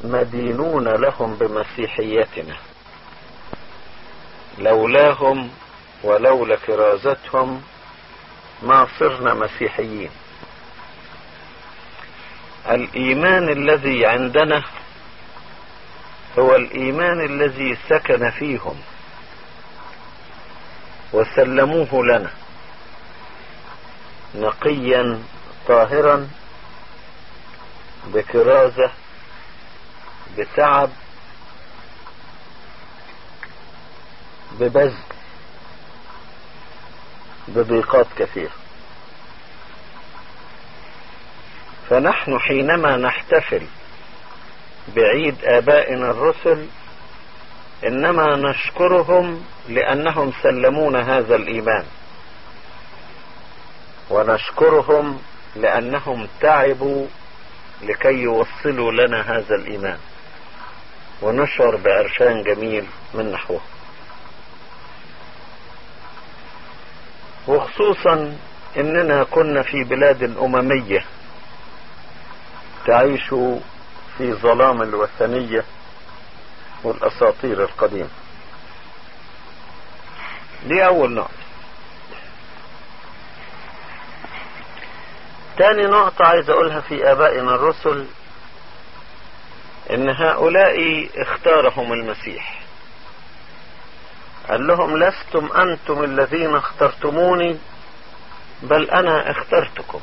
مدينون لهم بمسيحيتنا. لولاهم ولولا كرازتهم ما صرنا مسيحيين. الإيمان الذي عندنا هو الإيمان الذي سكن فيهم وسلموه لنا. نقيا طاهرا بكرازة بتعب ببذل بضيقات كثيره فنحن حينما نحتفل بعيد آبائنا الرسل إنما نشكرهم لأنهم سلمونا هذا الإيمان. ونشكرهم لأنهم تعبوا لكي يوصلوا لنا هذا الإيمان. ونشعر بعرشان جميل من نحوه. وخصوصا إننا كنا في بلاد امميه تعيش في ظلام الوثنية والأساطير القديمة. دي أول نقطة. تاني نقطة عايز أقولها في آبائنا الرسل إن هؤلاء اختارهم المسيح. قال لهم لستم أنتم الذين اخترتموني بل أنا اخترتكم.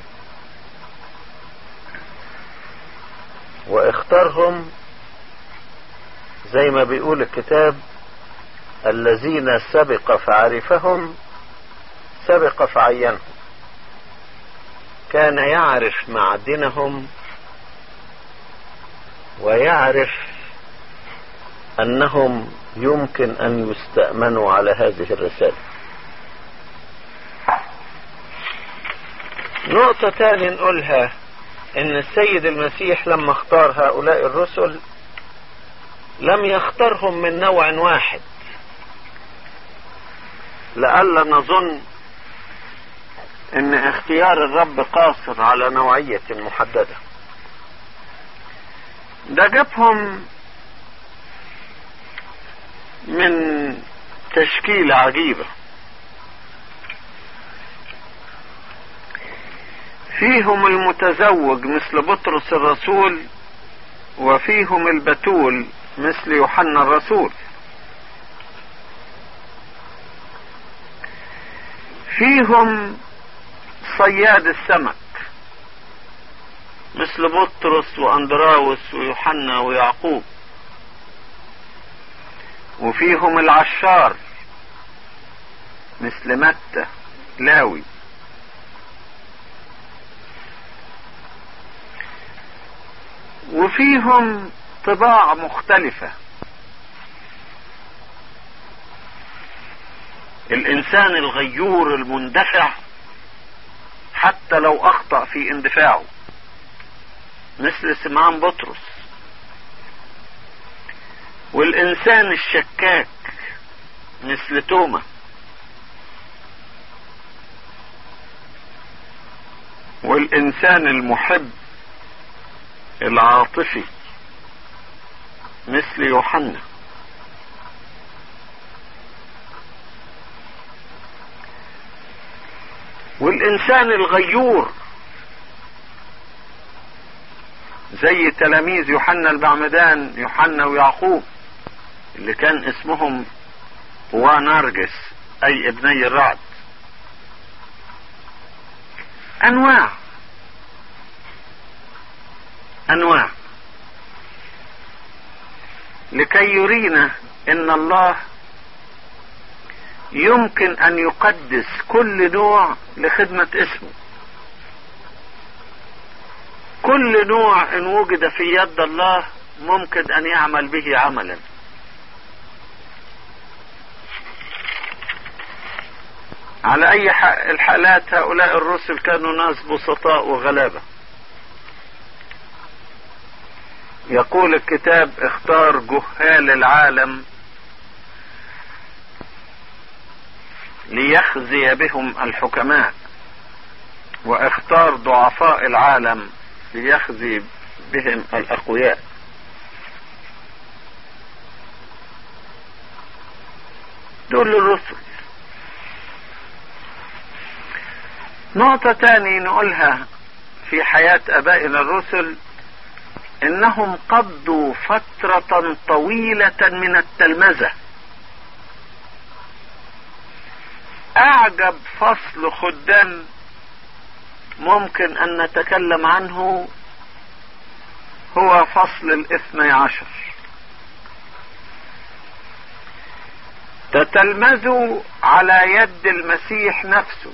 واختارهم زي ما بيقول الكتاب الذين سبق فعرفهم سبق فعينهم. كان يعرف معدنهم ويعرف أنهم يمكن أن يستأمنوا على هذه الرسالة. نقطة تانية نقولها إن السيد المسيح لما اختار هؤلاء الرسل لم يختارهم من نوع واحد. لئلا نظن إن اختيار الرب قاصر على نوعية محددة. جابهم من تشكيلة عجيبة. فيهم المتزوج مثل بطرس الرسول وفيهم البتول مثل يوحنا الرسول. فيهم صياد السمك. مثل بطرس وأندراوس ويوحنا ويعقوب. وفيهم العشار مثل متى لاوي. وفيهم طباع مختلفة. الإنسان الغيور المندفع حتى لو أخطأ في اندفاعه. مثل سمعان بطرس. والإنسان الشكاك مثل توما. والإنسان المحب العاطفي مثل يوحنا. والإنسان الغيور زي تلاميذ يوحنا المعمدان يوحنا ويعقوب اللي كان اسمهم وانرجس أي ابني الرعد. أنواع. أنواع. لكي يرينا إن الله يمكن أن يقدس كل نوع لخدمة اسمه. كل نوع إن وجد في يد الله ممكن أن يعمل به عملا. على أي الحالات هؤلاء الرسل كانوا ناس بسطاء وغلابة. يقول الكتاب اختار جهال العالم ليخزي بهم الحكماء واختار ضعفاء العالم ليخزي بهم الأقوياء. دول الرسل نقطة تاني نقولها في حياة أبائنا الرسل إنهم قضوا فترة طويلة من التلمذة. أعجب فصل خدام ممكن أن نتكلم عنه هو فصل الاثني عشر. تتلمذوا على يد المسيح نفسه.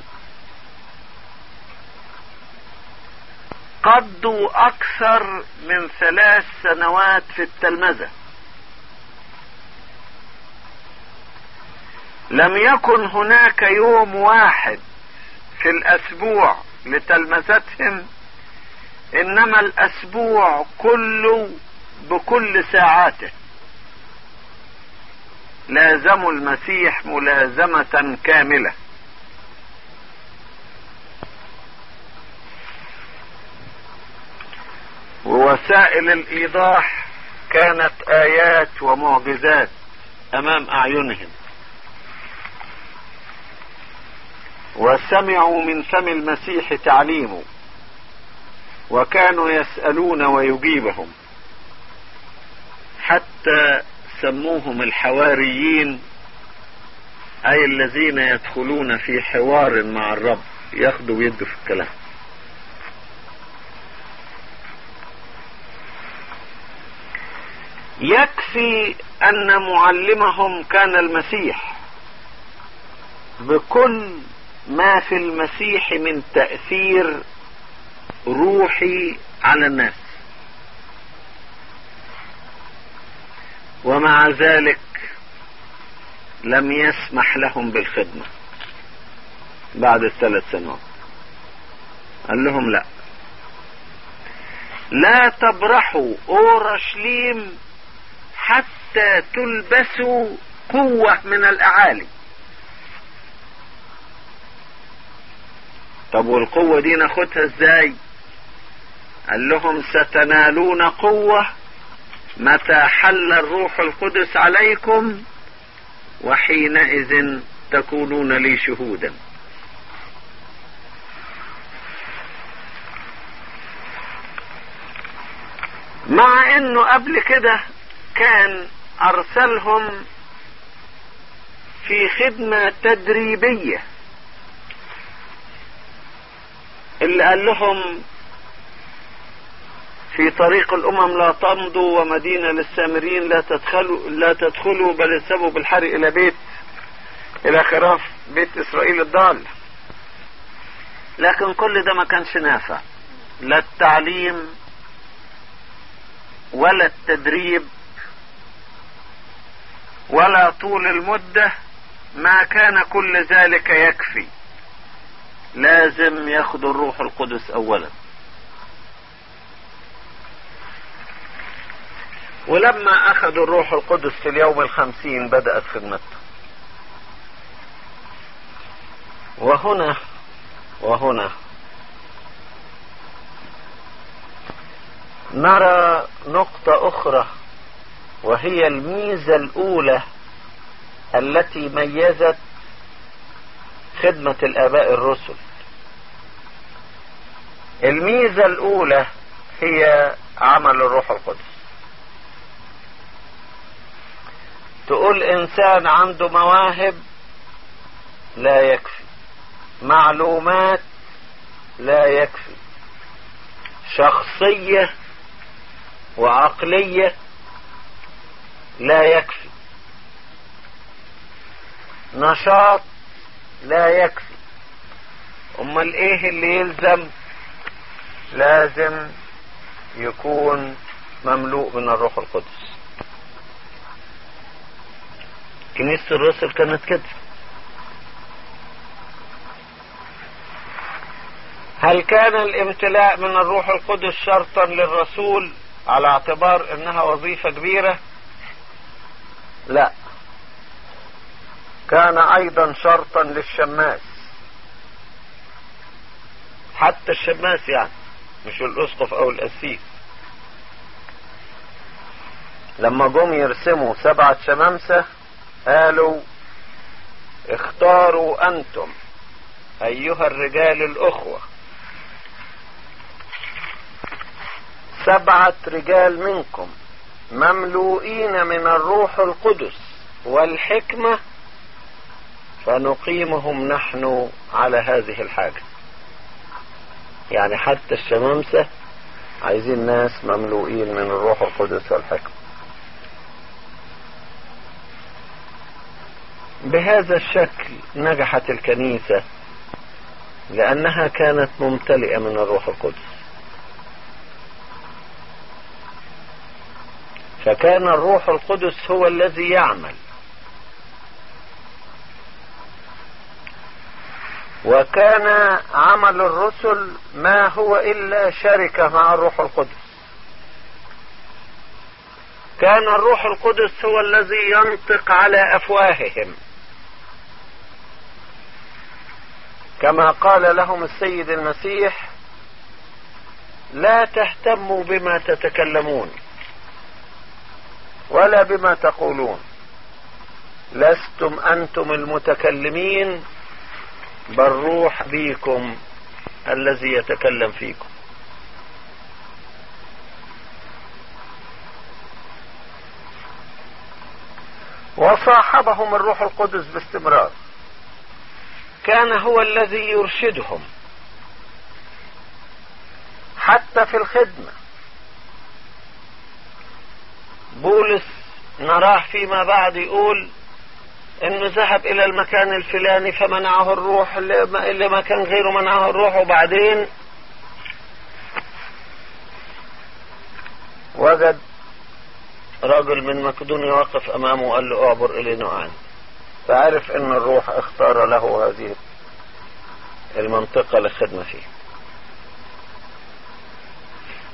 قضوا أكثر من ثلاث سنوات في التلمذة. لم يكن هناك يوم واحد في الأسبوع لتلمذتهم إنما الأسبوع كله بكل ساعاته. لازموا المسيح ملازمة كاملة. ووسائل الإيضاح كانت آيات ومعجزات أمام أعينهم. وسمعوا من فم المسيح تعليمه وكانوا يسألون ويجيبهم. حتى سموهم الحواريين أي الذين يدخلون في حوار مع الرب ياخدوا ويدوا في الكلام. يكفي أن معلمهم كان المسيح. بكل ما في المسيح من تأثير روحي على الناس. ومع ذلك لم يسمح لهم بالخدمة بعد الثلاث سنوات. قال لهم لا. لا تبرحوا اورشليم حتى تلبسوا قوة من الأعالي. طب والقوة دي ناخدها إزاي؟ قال لهم ستنالون قوة متى حل الروح القدس عليكم وحينئذ تكونون لي شهودا. مع إنه قبل كده كان أرسلهم في خدمة تدريبية اللي قال لهم في طريق الأمم لا تمضوا ومدينة للسامرين لا تدخلوا لا تدخلوا بل اذهبوا بالحرق إلى بيت إلى خراف بيت إسرائيل الضال. لكن كل ده ما كانش نافع. لا التعليم ولا التدريب ولا طول المدة ما كان كل ذلك يكفي. لازم ياخدوا الروح القدس اولا. ولما اخذوا الروح القدس في اليوم الخمسين بدأت خدمته. وهنا وهنا. نرى نقطة أخرى وهي الميزة الأولى التي ميزت خدمة الآباء الرسل. الميزة الأولى هي عمل الروح القدس. تقول إنسان عنده مواهب لا يكفي معلومات لا يكفي شخصية وعقلية لا يكفي نشاط لا يكفي. أمال إيه اللي يلزم؟ لازم يكون مملوء من الروح القدس. كنيسة الرسل كانت كده. هل كان الامتلاء من الروح القدس شرطا للرسول على اعتبار إنها وظيفة كبيرة؟ لا. كان أيضا شرطا للشماس. حتى الشماس يعني مش الأسقف أو القسيس لما جم يرسموا سبعة شمامسة قالوا اختاروا أنتم أيها الرجال الأخوة. سبعة رجال منكم مملوئين من الروح القدس والحكمة فنقيمهم نحن على هذه الحاجة. يعني حتى الشمامسة عايزين ناس مملوئين من الروح القدس والحكمة. بهذا الشكل نجحت الكنيسة لأنها كانت ممتلئة من الروح القدس. فكان الروح القدس هو الذي يعمل. وكان عمل الرسل ما هو إلا شركة مع الروح القدس. كان الروح القدس هو الذي ينطق على أفواههم. كما قال لهم السيد المسيح لا تهتموا بما تتكلمون ولا بما تقولون. لستم أنتم المتكلمين بل روح بيكم الذي يتكلم فيكم. وصاحبهم الروح القدس باستمرار. كان هو الذي يرشدهم. حتى في الخدمة. بولس نراه فيما بعد يقول إنه ذهب إلى المكان الفلاني فمنعه الروح اللي ما كان غيره منعه الروح. وبعدين وجد رجل من مقدونيا وقف أمامه وقال له اعبر إلى نوعان فعرف إن الروح اختار له هذه المنطقة للخدمة فيه.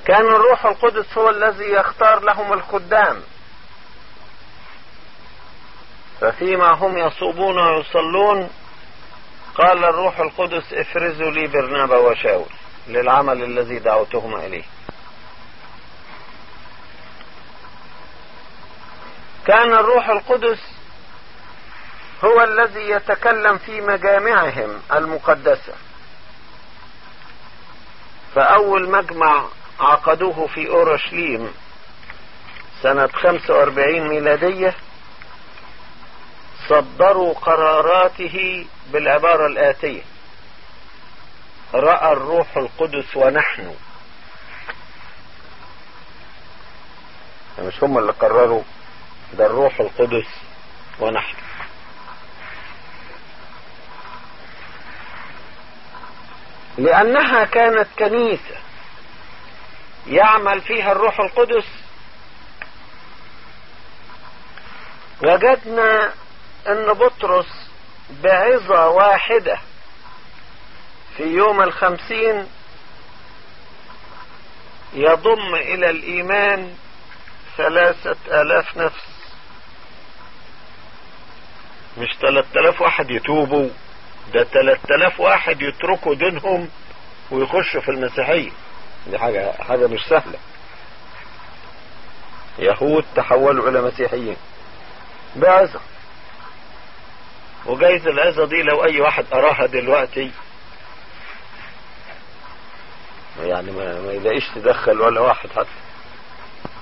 كان الروح القدس هو الذي يختار لهم الخدام. ففيما هم يصومون ويصلون قال الروح القدس افرزوا لي برنابا وشاول للعمل الذي دعوتهما إليه. كان الروح القدس هو الذي يتكلم في مجامعهم المقدسة. فأول مجمع عقدوه في أورشليم سنة 45 ميلادية صدروا قراراته بالعبارة الآتية. رأى الروح القدس ونحن. مش هم اللي قرروا؟ ده الروح القدس ونحن. لأنها كانت كنيسة يعمل فيها الروح القدس وجدنا أن بطرس بعظة واحدة في يوم الخمسين يضم إلى الإيمان ثلاثة آلاف نفس. مش ثلاثة آلاف واحد يتوبوا ده ثلاثة آلاف واحد يتركوا دينهم ويخشوا في المسيحية. دي حاجة حاجة مش سهلة. يهود تحولوا إلى مسيحيين. بعظة. وجايز العظة دي لو أي واحد قراها دلوقتي. يعني ما, ما يلاقيش تدخل ولا واحد حتى.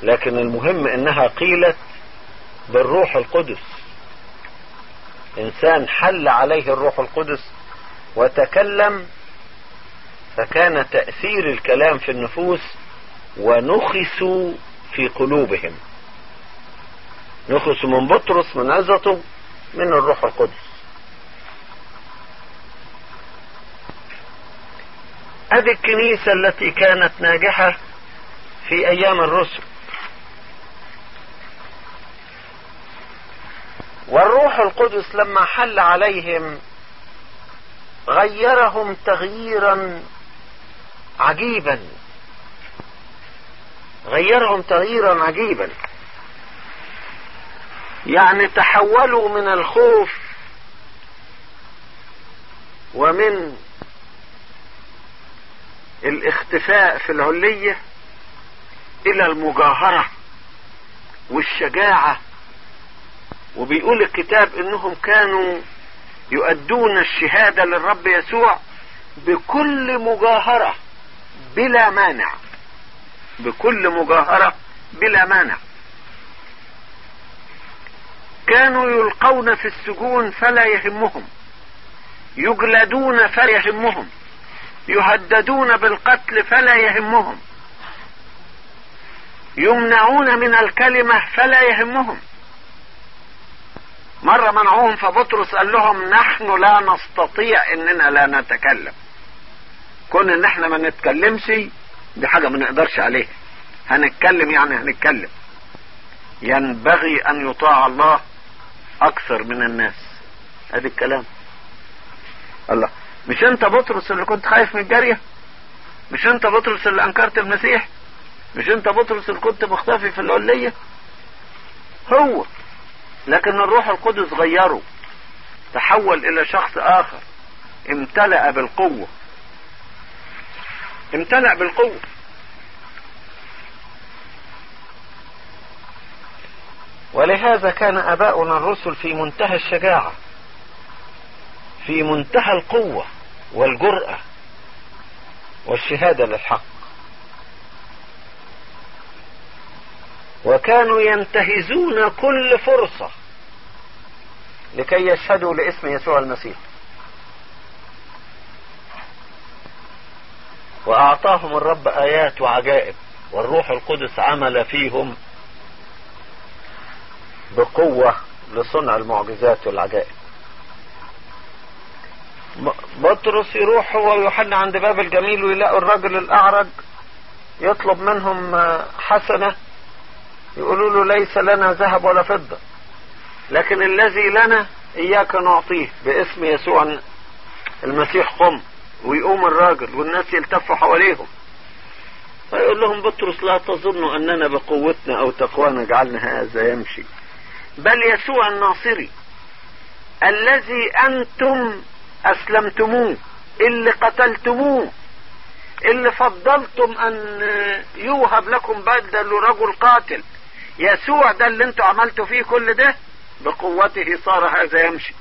لكن المهم إنها قيلت بالروح القدس. إنسان حل عليه الروح القدس وتكلم فكان تأثير الكلام في النفوس ونخسوا في قلوبهم. نخسوا من بطرس من عظته من الروح القدس. ادي الكنيسة التي كانت ناجحة في أيام الرسل. والروح القدس لما حل عليهم غيرهم تغييرا عجيبا. غيرهم تغييرا عجيبا. يعني تحولوا من الخوف ومن الاختفاء في العلية إلى المجاهرة والشجاعة. وبيقول الكتاب إنهم كانوا يؤدون الشهادة للرب يسوع بكل مجاهرة بلا مانع. بكل مجاهرة بلا مانع. كانوا يلقون في السجون فلا يهمهم يجلدون فلا يهمهم. يهددون بالقتل فلا يهمهم. يمنعون من الكلمة فلا يهمهم. مرة منعوهم فبطرس قال لهم نحن لا نستطيع إننا لا نتكلم. كون إن إحنا ما نتكلمش دي حاجة ما نقدرش عليها. هنتكلم يعني هنتكلم. ينبغي أن يطاع الله أكثر من الناس. ادي الكلام. الله. مش انت بطرس اللي كنت خايف من الجارية مش انت بطرس اللي أنكرت المسيح؟ مش انت بطرس اللي كنت مختفي في العلية؟ هو لكن الروح القدس غيره تحول إلى شخص آخر امتلأ بالقوة. امتلأ بالقوة. ولهذا كان آباؤنا الرسل في منتهى الشجاعة في منتهى القوة. والجرأة والشهادة للحق. وكانوا ينتهزون كل فرصة لكي يشهدوا لاسم يسوع المسيح. وأعطاهم الرب آيات وعجائب والروح القدس عمل فيهم بقوة لصنع المعجزات والعجائب. بطرس يروح هو ويوحنا عند باب الجميل ويلاقوا الرجل الأعرج يطلب منهم حسنة. يقولوا له ليس لنا ذهب ولا فضة. لكن الذي لنا إياك نعطيه باسم يسوع المسيح قم ويقوم الراجل والناس يلتفوا حواليهم. فيقول لهم بطرس لا تظنوا أننا بقوتنا أو تقوانا جعلنا هذا يمشي. بل يسوع الناصري الذي أنتم أسلمتموه اللي قتلتموه اللي فضلتم أن يوهب لكم بدل رجل قاتل. يسوع ده اللي أنتوا عملتوا فيه كل ده؟ بقوته صار هذا يمشي.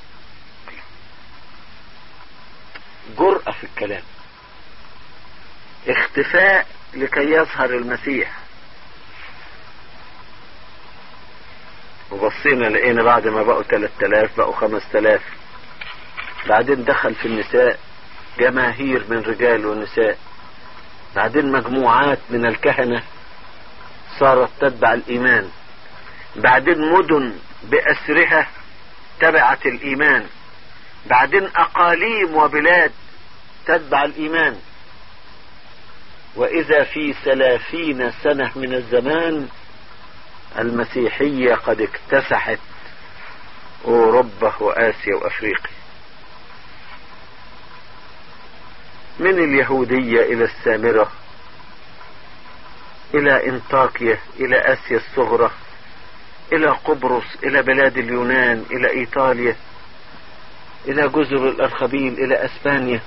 جرأة في الكلام. اختفاء لكي يظهر المسيح. وبصينا لقينا بعد ما بقوا 3000 بقوا 5000 بعدين دخل في النساء جماهير من رجال ونساء. بعدين مجموعات من الكهنة صارت تتبع الإيمان. بعدين مدن بأسرها تبعت الإيمان. بعدين أقاليم وبلاد تتبع الإيمان. وإذا في ثلاثين سنة من الزمان المسيحية قد اكتسحت أوروبا وآسيا وأفريقيا. من اليهودية إلى السامرة إلى إنطاكيا إلى آسيا الصغرى إلى قبرص إلى بلاد اليونان إلى إيطاليا إلى جزر الأرخبيل إلى أسبانيا.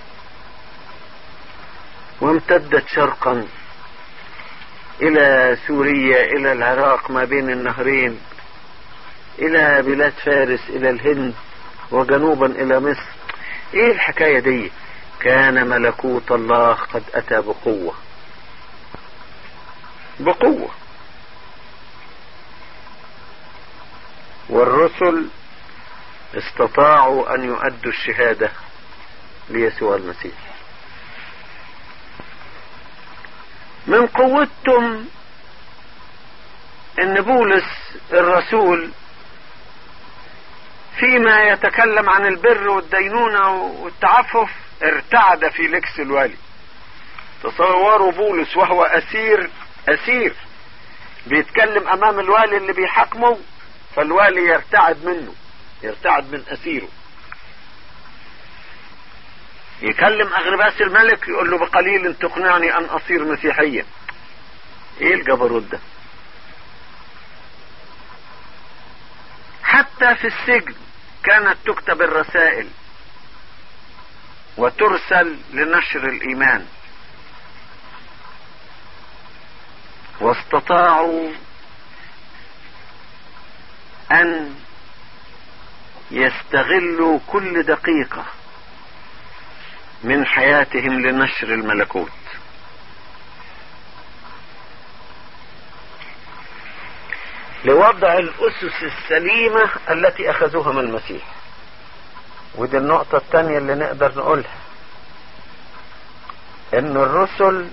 وامتدت شرقا إلى سوريا إلى العراق ما بين النهرين إلى بلاد فارس إلى الهند وجنوبا إلى مصر. إيه الحكاية دي؟ كان ملكوت الله قد أتى بقوة. بقوة. والرسل استطاعوا أن يؤدوا الشهادة ليسوع المسيح. من قوتهم إن بولس الرسول فيما يتكلم عن البر والدينونة والتعفف ارتعد في لكس الوالي. تصوروا بولس وهو أسير أسير. بيتكلم أمام الوالي اللي بيحاكمه فالوالي يرتعد منه يرتعد من أسيره. يكلم أغرباس الملك يقول له بقليل تقنعني أن أصير مسيحيا. إيه الجبروت ده؟ حتى في السجن كانت تكتب الرسائل. وترسل لنشر الإيمان. واستطاعوا أن يستغلوا كل دقيقة من حياتهم لنشر الملكوت. لوضع الأسس السليمة التي أخذوها من المسيح. ودي النقطة الثانية اللي نقدر نقولها. إن الرسل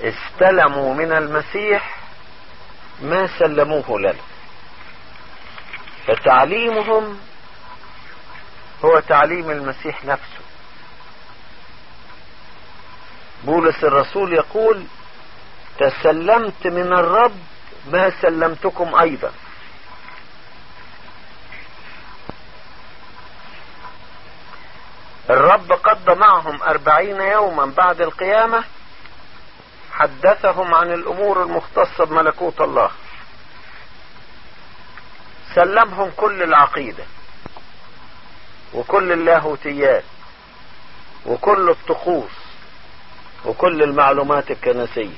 استلموا من المسيح ما سلموه لنا فتعليمهم هو تعليم المسيح نفسه. بولس الرسول يقول تسلمت من الرب ما سلمتكم أيضا. الرب قضى معهم أربعين يوما بعد القيامة حدثهم عن الأمور المختصة بملكوت الله. سلمهم كل العقيدة وكل اللاهوتيات وكل الطقوس وكل المعلومات الكنسية.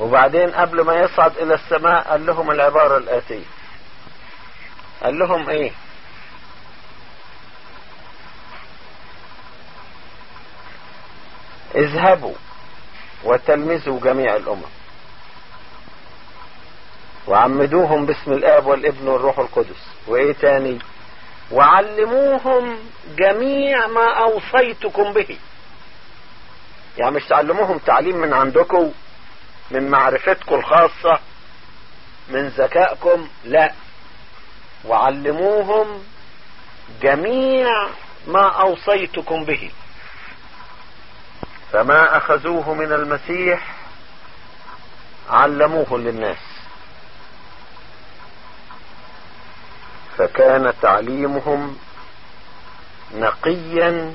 وبعدين قبل ما يصعد إلى السماء قال لهم العبارة الآتية. قال لهم إيه؟ اذهبوا وتلمذوا جميع الأمم. وعمدوهم باسم الآب والابن والروح القدس. وإيه تاني؟ وعلموهم جميع ما أوصيتكم به. يعني مش تعلموهم تعليم من عندكم من معرفتكم الخاصة من ذكائكم لا. وعلموهم جميع ما أوصيتكم به. فما أخذوه من المسيح علموه للناس. فكان تعليمهم نقيا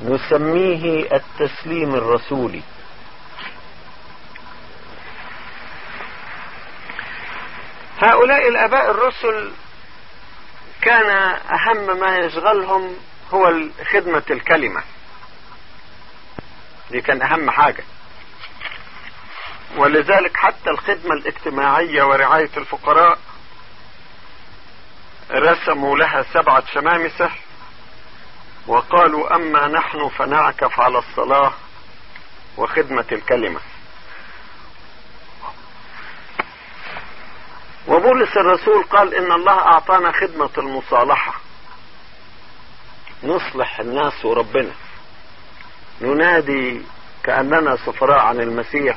نسميه التسليم الرسولي. هؤلاء الآباء الرسل كان أهم ما يشغلهم هو خدمة الكلمة. دي كان أهم حاجة. ولذلك حتى الخدمة الاجتماعية ورعاية الفقراء رسموا لها سبعة شمامسة وقالوا أما نحن فنعكف على الصلاة وخدمة الكلمة. وبولس الرسول قال إن الله أعطانا خدمة المصالحة. نصلح الناس وربنا. ننادي كأننا سفراء عن المسيح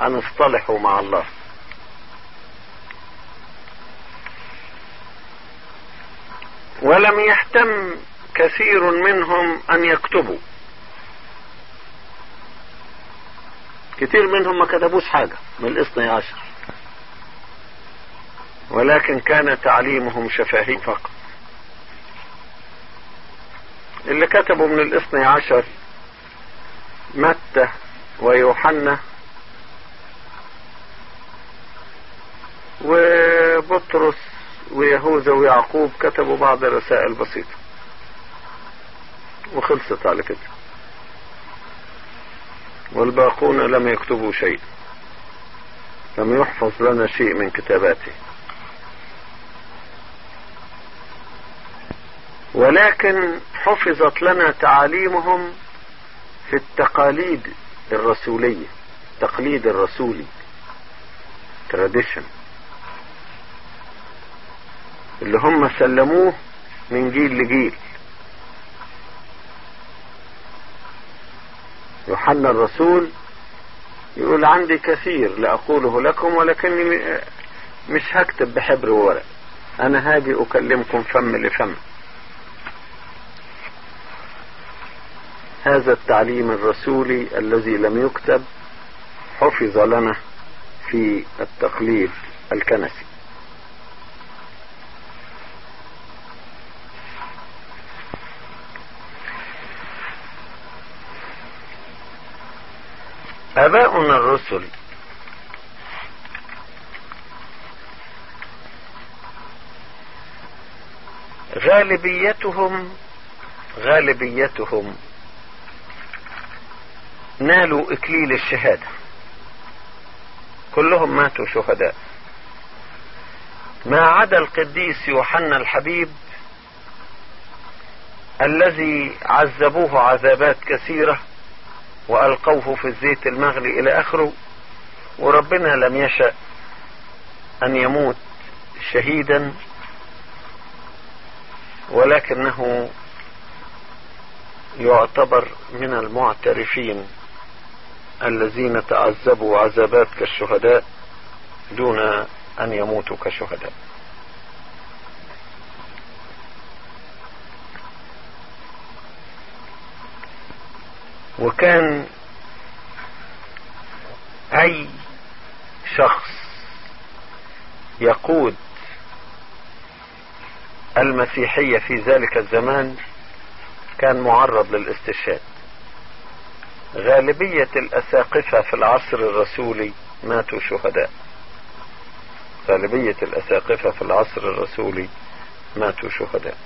أن اصطلحوا مع الله. ولم يهتم كثير منهم أن يكتبوا. كثير منهم ما كتبوش حاجة من الاثني عشر. ولكن كان تعليمهم شفاهي فقط. اللي كتبوا من الاثني عشر متى ويوحنا. وبطرس ويهوذا ويعقوب كتبوا بعض الرسائل بسيطة وخلصت على كده. والباقون لم يكتبوا شيء. لم يحفظ لنا شيء من كتاباته. ولكن حفظت لنا تعاليمهم في التقاليد الرسولية التقليد الرسولي tradition اللي هم سلموه من جيل لجيل. يوحنا الرسول يقول عندي كثير لأقوله لكم ولكني مش هكتب بحبر وورق. أنا هاجي أكلمكم فم لفم. هذا التعليم الرسولي الذي لم يكتب حفظ لنا في التقليد الكنسي. آباؤنا الرسل غالبيتهم غالبيتهم نالوا إكليل الشهادة. كلهم ماتوا شهداء. ما عدا القديس يوحنا الحبيب الذي عذبوه عذابات كثيرة وألقوه في الزيت المغلي إلى آخره وربنا لم يشأ أن يموت شهيدا ولكنه يعتبر من المعترفين. الذين تعذبوا عذابات كالشهداء دون أن يموتوا كشهداء. وكان أي شخص يقود المسيحية في ذلك الزمان كان معرض للاستشهاد. غالبية الأساقفة في العصر الرسولي ماتوا شهداء. غالبية الأساقفة في العصر الرسولي ماتوا شهداء.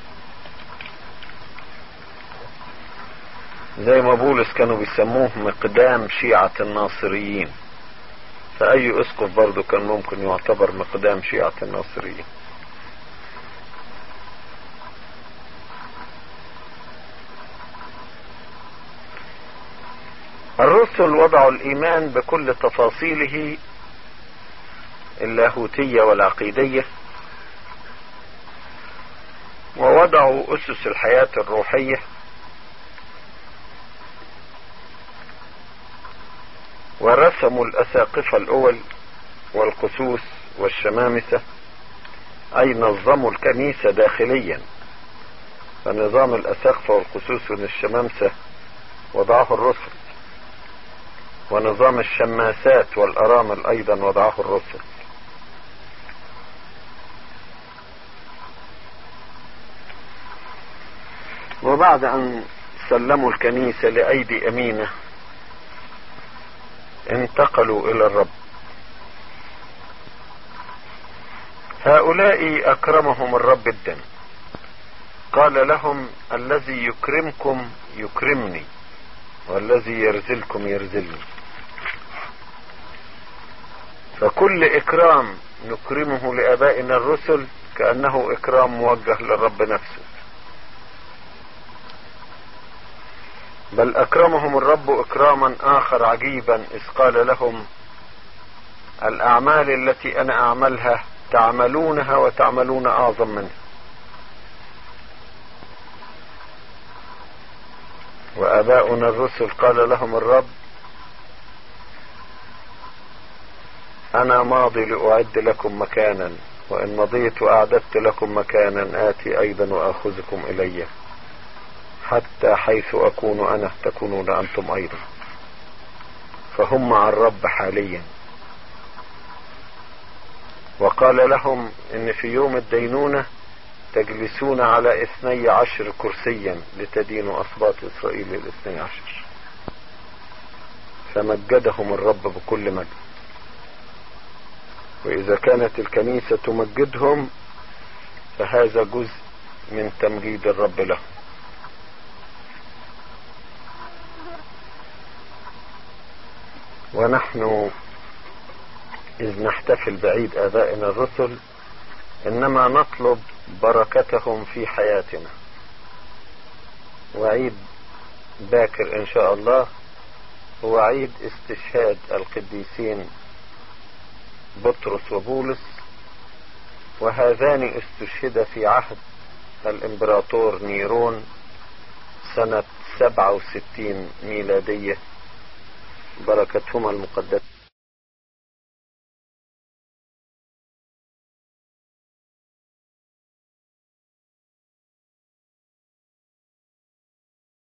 زي ما بولس كانوا بيسموه مقدام شيعة الناصريين. فأي أسقف برضه كان ممكن يعتبر مقدام شيعة الناصريين. الرسل وضعوا الإيمان بكل تفاصيله اللاهوتية والعقيدية ووضعوا أسس الحياة الروحية. ورسموا الأساقفة الأول والقسوس والشمامسة أي نظموا الكنيسة داخليا. فنظام الأساقفة والقسوس والشمامسة وضعه الرسل ونظام الشماسات والأرامل أيضا وضعه الرسل. وبعد أن سلموا الكنيسة لأيدي أمينة انتقلوا إلى الرب. هؤلاء أكرمهم الرب الدم قال لهم الذي يكرمكم يكرمني والذي يرزلكم يرزلني. فكل إكرام نكرمه لآبائنا الرسل كأنه إكرام موجه للرب نفسه. بل أكرمهم الرب إكراما آخر عجيبا إذ قال لهم الأعمال التي أنا أعملها تعملونها وتعملون أعظم منها. وآباؤنا الرسل قال لهم الرب أنا ماضي لأعد لكم مكانا وإن مضيت وأعددت لكم مكانا آتي أيضا وآخذكم إلي. حتى حيث أكون أنا تكونون أنتم أيضا. فهم مع الرب حاليا. وقال لهم إن في يوم الدينونة تجلسون على اثني عشر كرسيا لتدينوا أصباط إسرائيل الاثني عشر. فمجدهم الرب بكل مجد. وإذا كانت الكنيسة تمجدهم فهذا جزء من تمجيد الرب لهم. ونحن إذ نحتفل بعيد آبائنا الرسل إنما نطلب بركتهم في حياتنا. وعيد باكر إن شاء الله هو عيد استشهاد القديسين بطرس وبولس وهذان استشهد في عهد الإمبراطور نيرون سنة 67 ميلادية. بركتهما المقدسة.